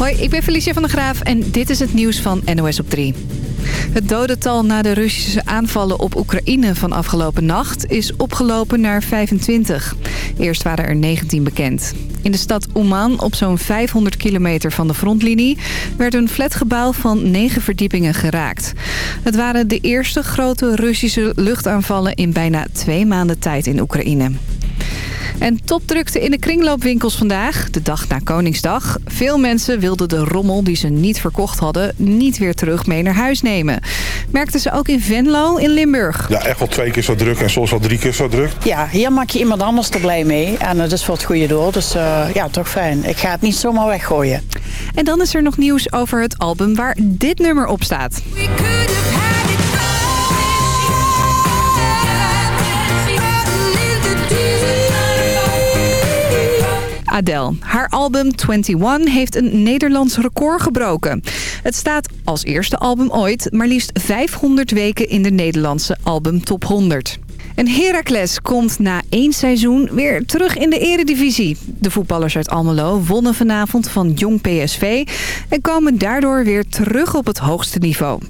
Hoi, ik ben Felicia van der Graaf en dit is het nieuws van NOS op 3. Het dodental na de Russische aanvallen op Oekraïne van afgelopen nacht is opgelopen naar 25. Eerst waren er 19 bekend. In de stad Oman, op zo'n 500 kilometer van de frontlinie, werd een flatgebouw van 9 verdiepingen geraakt. Het waren de eerste grote Russische luchtaanvallen in bijna twee maanden tijd in Oekraïne. En topdrukte in de kringloopwinkels vandaag, de dag na Koningsdag. Veel mensen wilden de rommel die ze niet verkocht hadden... niet weer terug mee naar huis nemen. Merkten ze ook in Venlo in Limburg. Ja, echt wel twee keer zo druk en soms wel drie keer zo druk. Ja, hier maak je iemand anders er blij mee. En dat is voor het goede doel. Dus uh, ja, toch fijn. Ik ga het niet zomaar weggooien. En dan is er nog nieuws over het album waar dit nummer op staat. Adele. Haar album 21 heeft een Nederlands record gebroken. Het staat als eerste album ooit maar liefst 500 weken in de Nederlandse album Top 100. En Heracles komt na één seizoen weer terug in de eredivisie. De voetballers uit Almelo wonnen vanavond van Jong PSV... en komen daardoor weer terug op het hoogste niveau.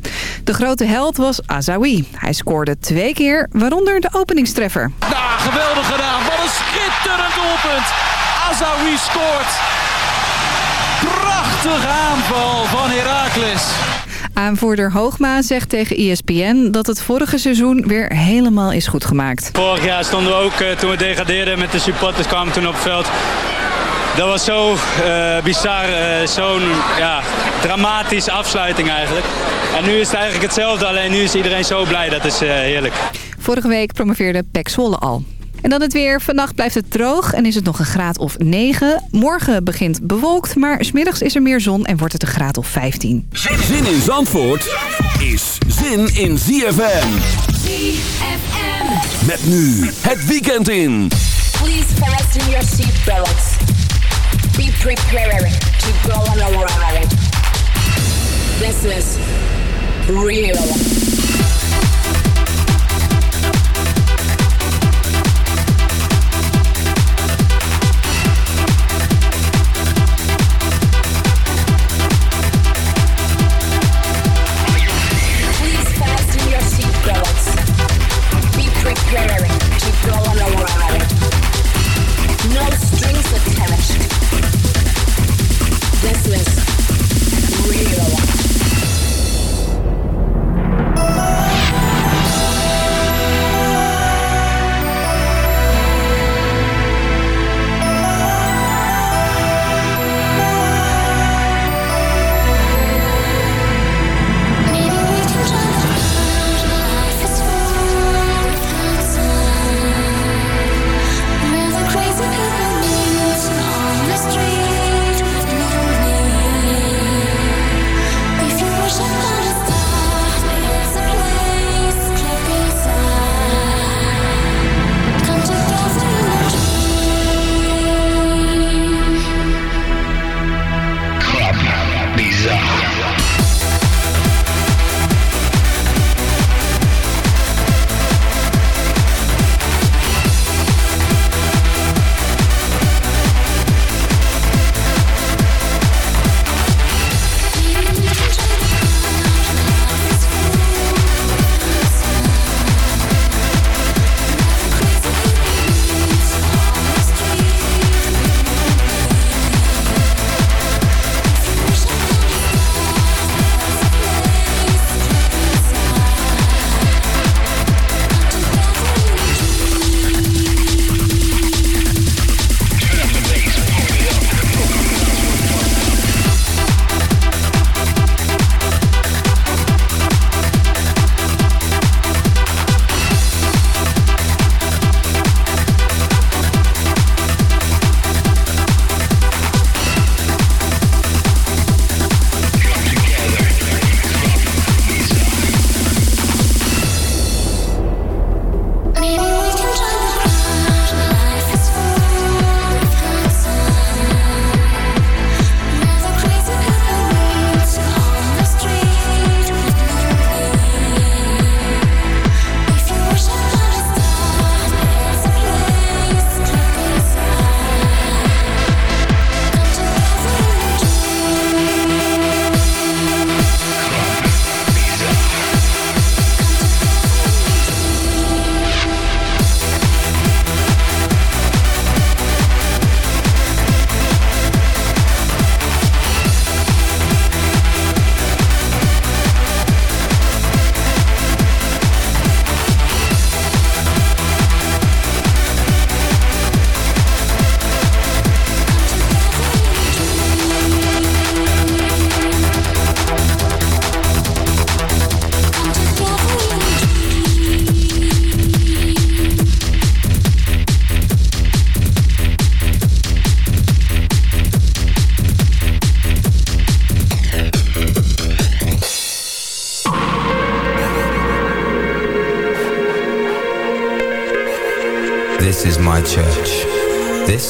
De grote held was Azawi. Hij scoorde twee keer, waaronder de openingstreffer. Nou, geweldig gedaan. Wat een schitterend doelpunt. Azawi scoort. Prachtige aanval van Heracles. Aanvoerder Hoogma zegt tegen ESPN dat het vorige seizoen weer helemaal is goed gemaakt. Vorig jaar stonden we ook, uh, toen we degradeerden met de supporters, kwamen toen op het veld. Dat was zo uh, bizar, uh, zo'n ja, dramatische afsluiting eigenlijk. En nu is het eigenlijk hetzelfde, alleen nu is iedereen zo blij. Dat is heerlijk. Vorige week promoveerde Pek Zwolle al. En dan het weer. Vannacht blijft het droog en is het nog een graad of 9. Morgen begint bewolkt, maar smiddags is er meer zon en wordt het een graad of 15. Zin in Zandvoort is zin in ZFM. ZFM. Met nu het weekend in. Please fasten your seatbelts. Be prepared to go on a ride. This is real.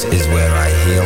Is where I heal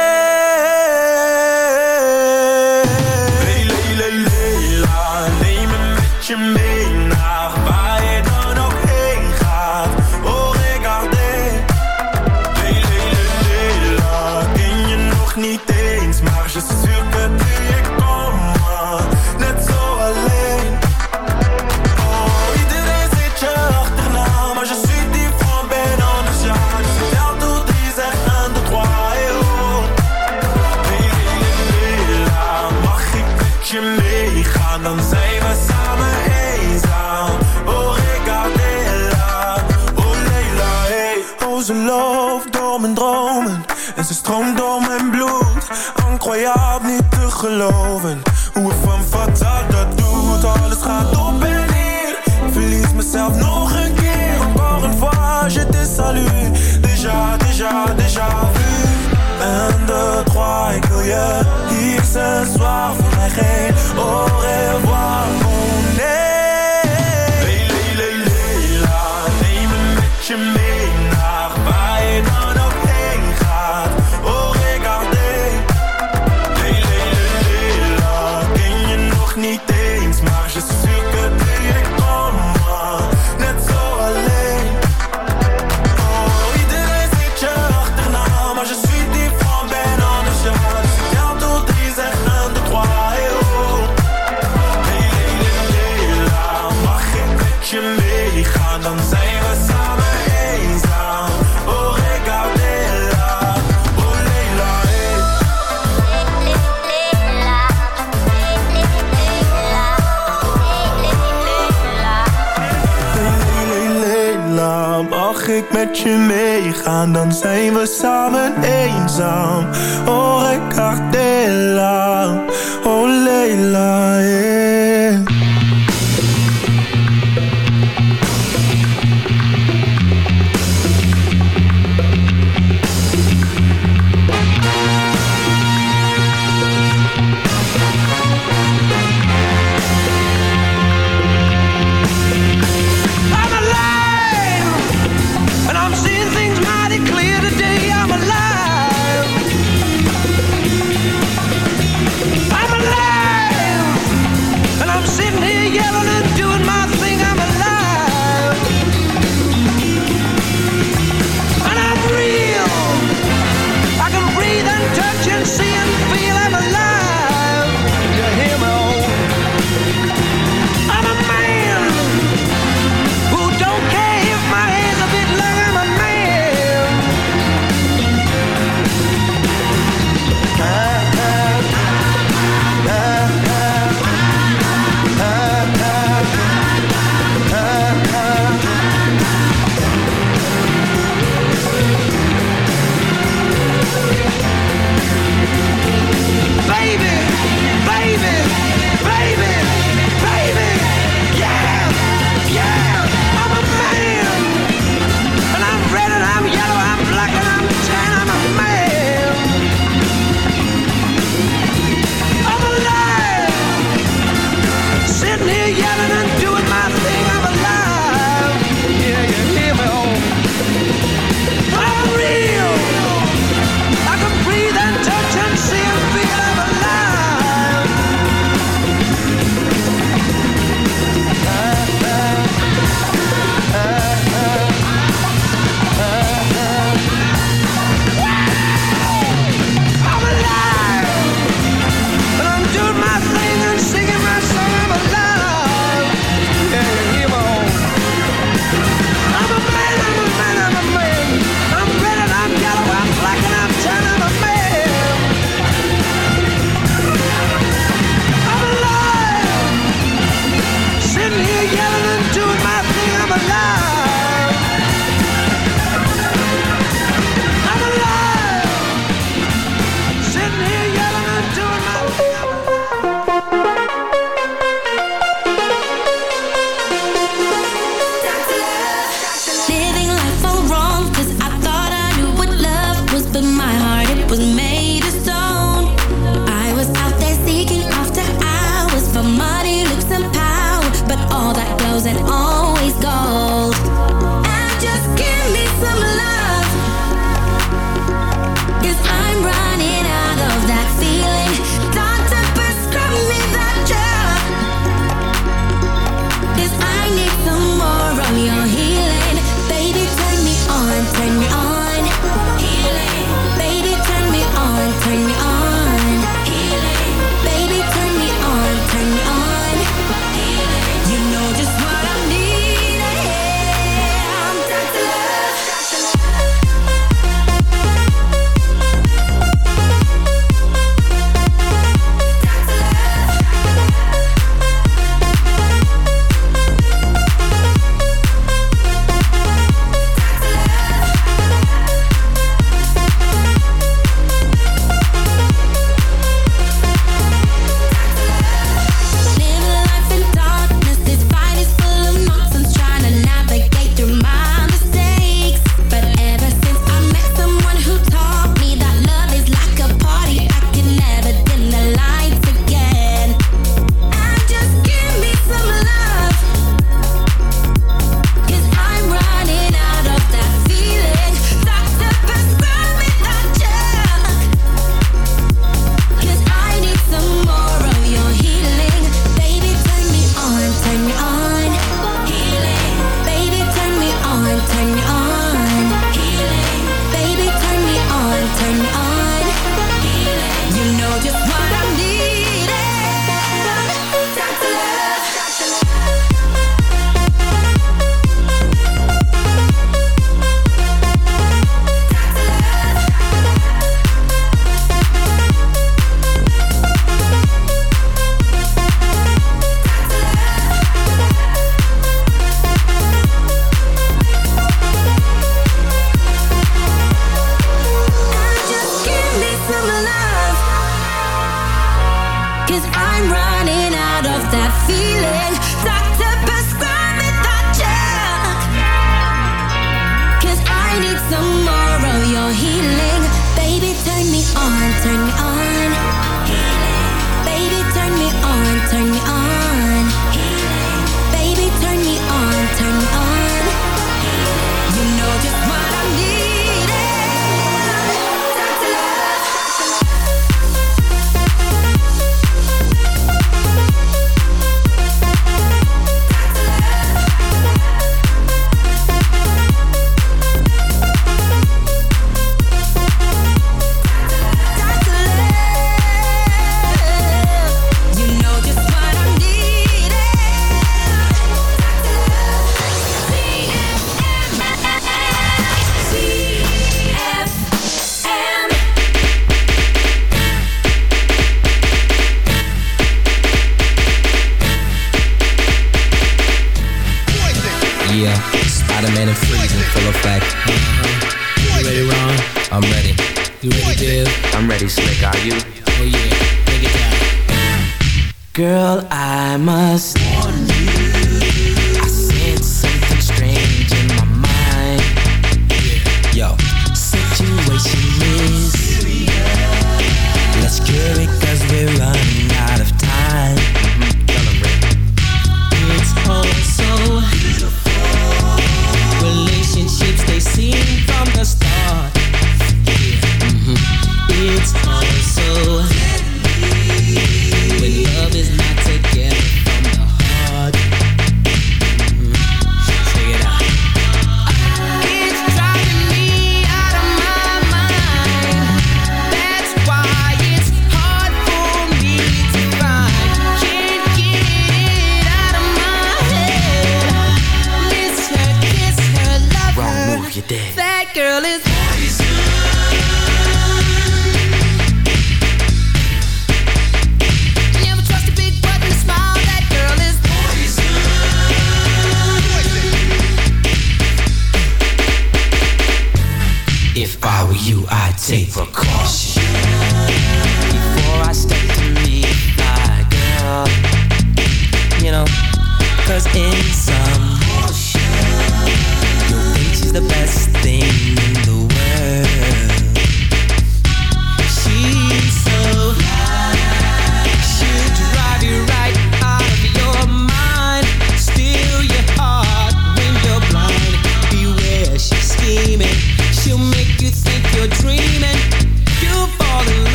Stroomt door mijn bloed. Incroyable, niet te geloven, hoe het van fatal dat doet. Alles gaat op en neer, verlies mezelf nog een keer. Encore une fois, je te salue, déjà, déjà, déjà vu. Un, deux, trois, ik wil je hier ce soir voor mij geen au revoir, met je meegaan, dan zijn we samen eenzaam. Oh, regardez-la, oh Leila, full effect. Uh -huh. You ready, Ron? I'm ready. You ready, I'm ready, Slick. Are you? Oh yeah, it down. Girl, I must warn you.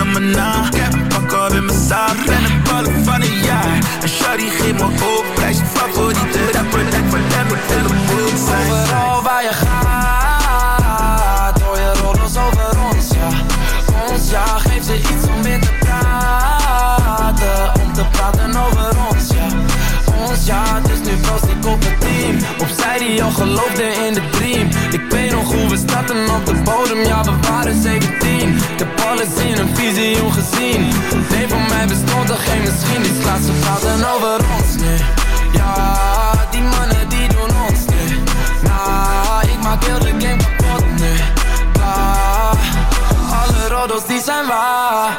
Ik heb een pak op in mijn zaak. Ben een ballen van een jaar. En Shawty geeft me hoop. Prijs je favoriete rapper Lijkt voor rapper in de zijn. Overal waar je gaat Hoor je rollers over ons, ja. Ons, ja Geef ze iets om weer te praten Om te praten over ons, ja. Ons, ja Dus nu proost ik op het team Opzij die al geloofde in de dream. Ik weet nog hoe we starten op de Ja, we waren 17 Ik heb alles in een visioen gezien. Nee, voor mij bestond er geen misschien Die slaat ze praten over ons nu Ja, die mannen die doen ons nu Nah, ik maak heel de game kapot nu Ah, alle roddels die zijn waar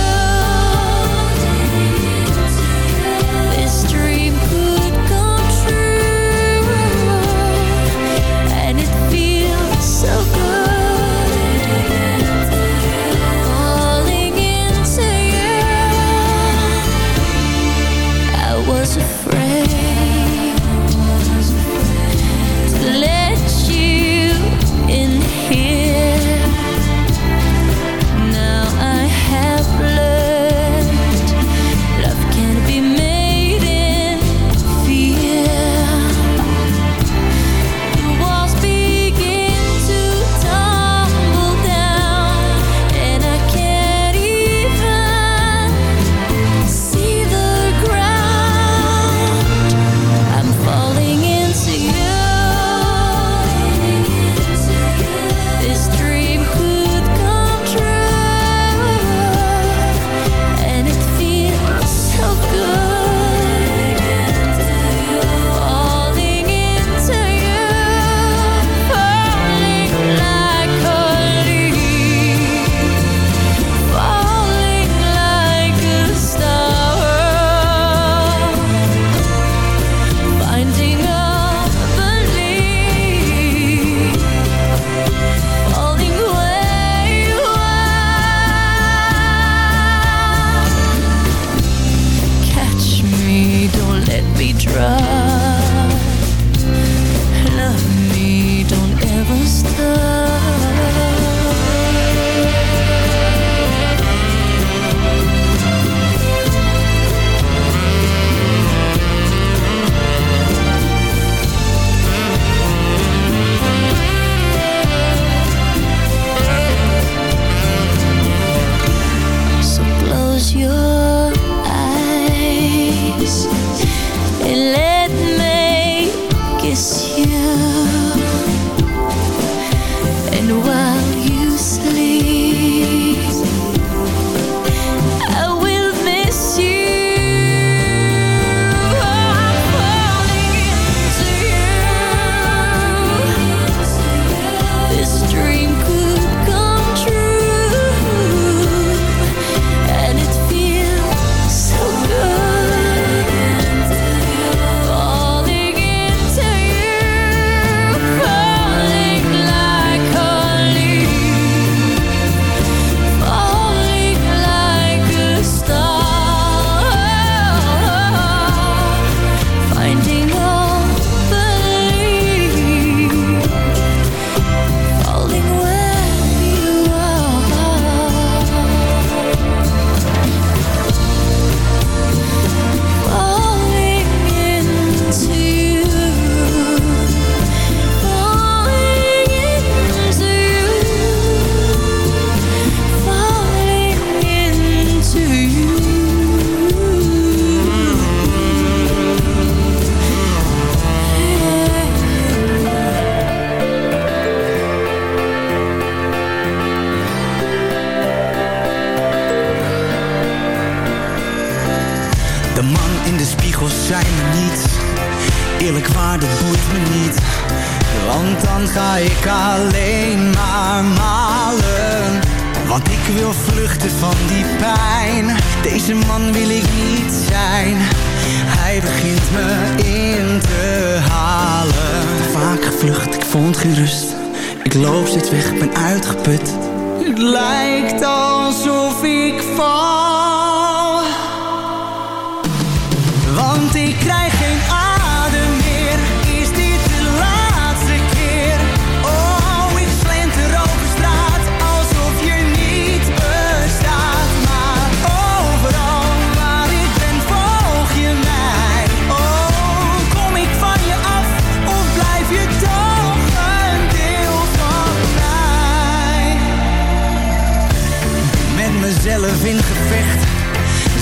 zijn niet. Eerlijk waar, dat boeit me niet. Want dan ga ik alleen maar malen. Want ik wil vluchten van die pijn Deze man wil ik niet zijn. Hij begint me in te halen. Vaak gevlucht, ik vond geen rust Ik loop steeds weg, ben uitgeput. Het lijkt alsof ik val.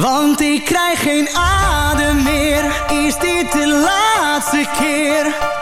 Want ik krijg geen adem meer. Is dit de laatste keer?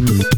Thank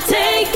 take